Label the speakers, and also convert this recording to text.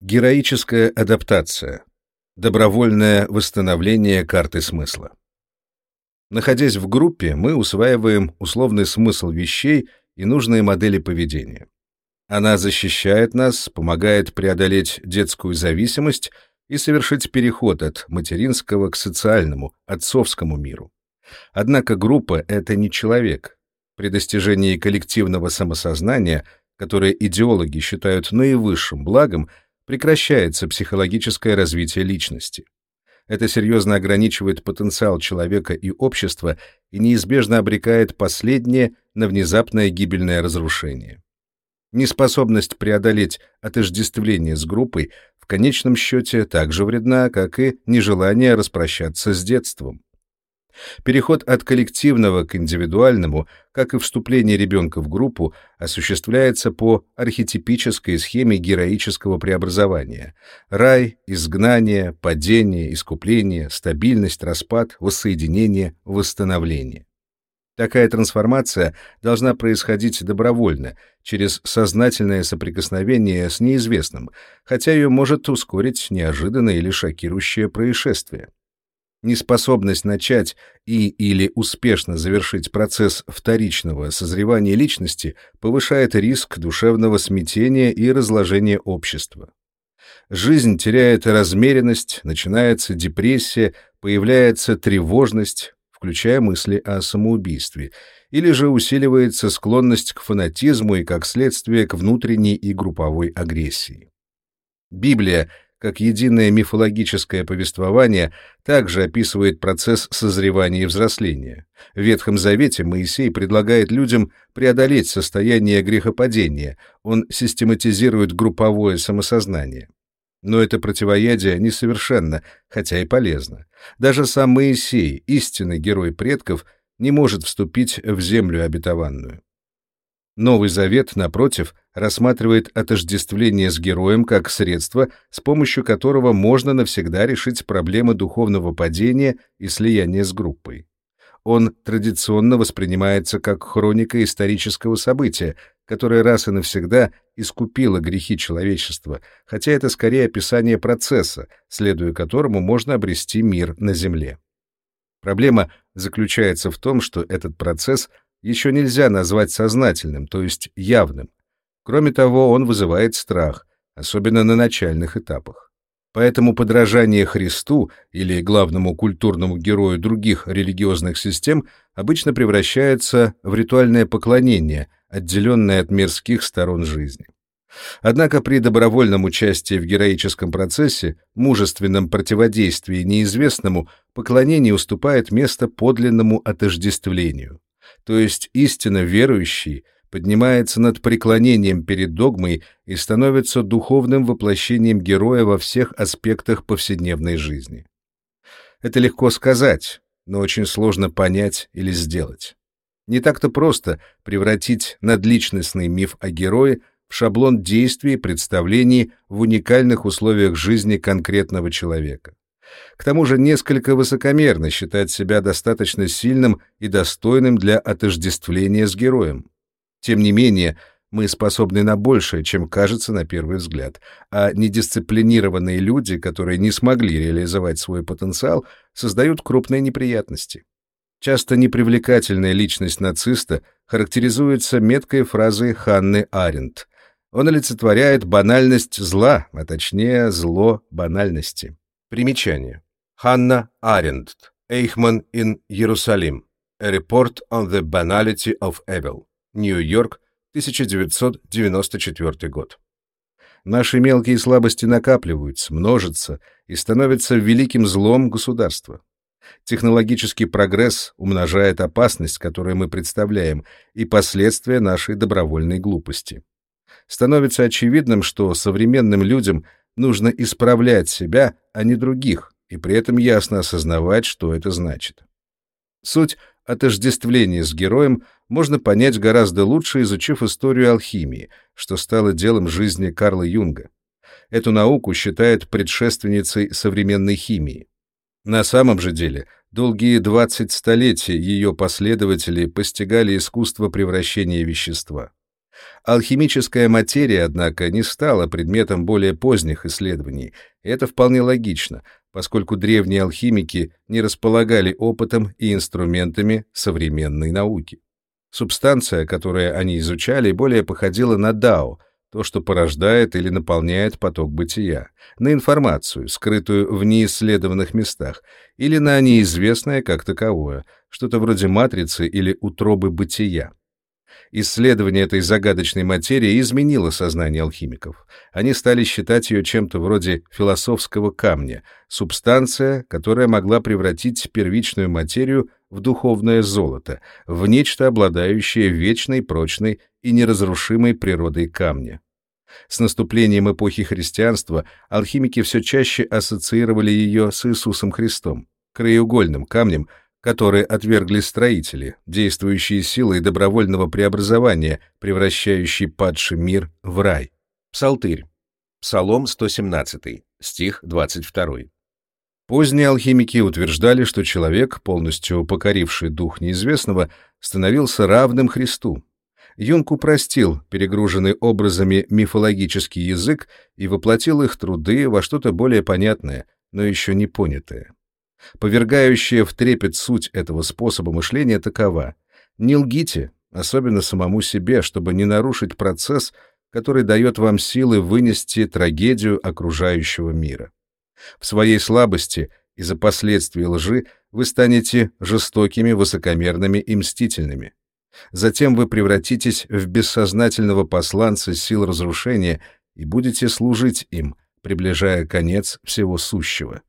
Speaker 1: Героическая адаптация. Добровольное восстановление карты смысла. Находясь в группе, мы усваиваем условный смысл вещей и нужные модели поведения. Она защищает нас, помогает преодолеть детскую зависимость и совершить переход от материнского к социальному, отцовскому миру. Однако группа — это не человек. При достижении коллективного самосознания, которое идеологи считают наивысшим благом, прекращается психологическое развитие личности. Это серьезно ограничивает потенциал человека и общества и неизбежно обрекает последнее на внезапное гибельное разрушение. Неспособность преодолеть отождествление с группой в конечном счете так же вредна, как и нежелание распрощаться с детством. Переход от коллективного к индивидуальному, как и вступление ребенка в группу, осуществляется по архетипической схеме героического преобразования. Рай, изгнание, падение, искупление, стабильность, распад, воссоединение, восстановление. Такая трансформация должна происходить добровольно, через сознательное соприкосновение с неизвестным, хотя ее может ускорить неожиданное или шокирующее происшествие. Неспособность начать и или успешно завершить процесс вторичного созревания личности повышает риск душевного смятения и разложения общества. Жизнь теряет размеренность, начинается депрессия, появляется тревожность, включая мысли о самоубийстве, или же усиливается склонность к фанатизму и, как следствие, к внутренней и групповой агрессии. Библия, как единое мифологическое повествование, также описывает процесс созревания и взросления. В Ветхом Завете Моисей предлагает людям преодолеть состояние грехопадения, он систематизирует групповое самосознание. Но это противоядие несовершенно, хотя и полезно. Даже сам Моисей, истинный герой предков, не может вступить в землю обетованную. Новый Завет, напротив, рассматривает отождествление с героем как средство, с помощью которого можно навсегда решить проблемы духовного падения и слияния с группой. Он традиционно воспринимается как хроника исторического события, которое раз и навсегда искупило грехи человечества, хотя это скорее описание процесса, следуя которому можно обрести мир на Земле. Проблема заключается в том, что этот процесс еще нельзя назвать сознательным, то есть явным. Кроме того, он вызывает страх, особенно на начальных этапах. Поэтому подражание Христу или главному культурному герою других религиозных систем обычно превращается в ритуальное поклонение – отделенная от мирских сторон жизни. Однако при добровольном участии в героическом процессе, мужественном противодействии неизвестному, поклонение уступает место подлинному отождествлению. То есть истинно верующий поднимается над преклонением перед догмой и становится духовным воплощением героя во всех аспектах повседневной жизни. Это легко сказать, но очень сложно понять или сделать. Не так-то просто превратить надличностный миф о герое в шаблон действий и представлений в уникальных условиях жизни конкретного человека. К тому же несколько высокомерно считать себя достаточно сильным и достойным для отождествления с героем. Тем не менее, мы способны на большее, чем кажется на первый взгляд, а недисциплинированные люди, которые не смогли реализовать свой потенциал, создают крупные неприятности. Часто непривлекательная личность нациста характеризуется меткой фразой Ханны Аренд. Он олицетворяет банальность зла, а точнее зло банальности. Примечание. Ханна Аренд. Эйхман in Jerusalem. A Report on the Banality of Evil. Нью-Йорк, 1994 год. Наши мелкие слабости накапливаются, множатся и становятся великим злом государства. Технологический прогресс умножает опасность, которую мы представляем, и последствия нашей добровольной глупости. Становится очевидным, что современным людям нужно исправлять себя, а не других, и при этом ясно осознавать, что это значит. Суть отождествления с героем можно понять гораздо лучше, изучив историю алхимии, что стало делом жизни Карла Юнга. Эту науку считают предшественницей современной химии. На самом же деле, долгие 20 столетий ее последователи постигали искусство превращения вещества. Алхимическая материя, однако, не стала предметом более поздних исследований, это вполне логично, поскольку древние алхимики не располагали опытом и инструментами современной науки. Субстанция, которую они изучали, более походила на дао, то, что порождает или наполняет поток бытия, на информацию, скрытую в неисследованных местах, или на неизвестное как таковое, что-то вроде матрицы или утробы бытия. Исследование этой загадочной материи изменило сознание алхимиков. Они стали считать ее чем-то вроде философского камня, субстанция, которая могла превратить первичную материю в духовное золото, в нечто, обладающее вечной, прочной и неразрушимой природой камня. С наступлением эпохи христианства алхимики все чаще ассоциировали ее с Иисусом Христом, краеугольным камнем, который отвергли строители, действующие силой добровольного преобразования, превращающий падший мир в рай. Псалтырь. Псалом 117, стих 22. Поздние алхимики утверждали, что человек, полностью покоривший дух неизвестного, становился равным Христу. Юнг упростил перегруженный образами мифологический язык и воплотил их труды во что-то более понятное, но еще не понятое. Повергающая в трепет суть этого способа мышления такова. Не лгите, особенно самому себе, чтобы не нарушить процесс, который дает вам силы вынести трагедию окружающего мира. В своей слабости из-за последствий лжи вы станете жестокими, высокомерными и мстительными. Затем вы превратитесь в бессознательного посланца сил разрушения и будете служить им, приближая конец всего сущего.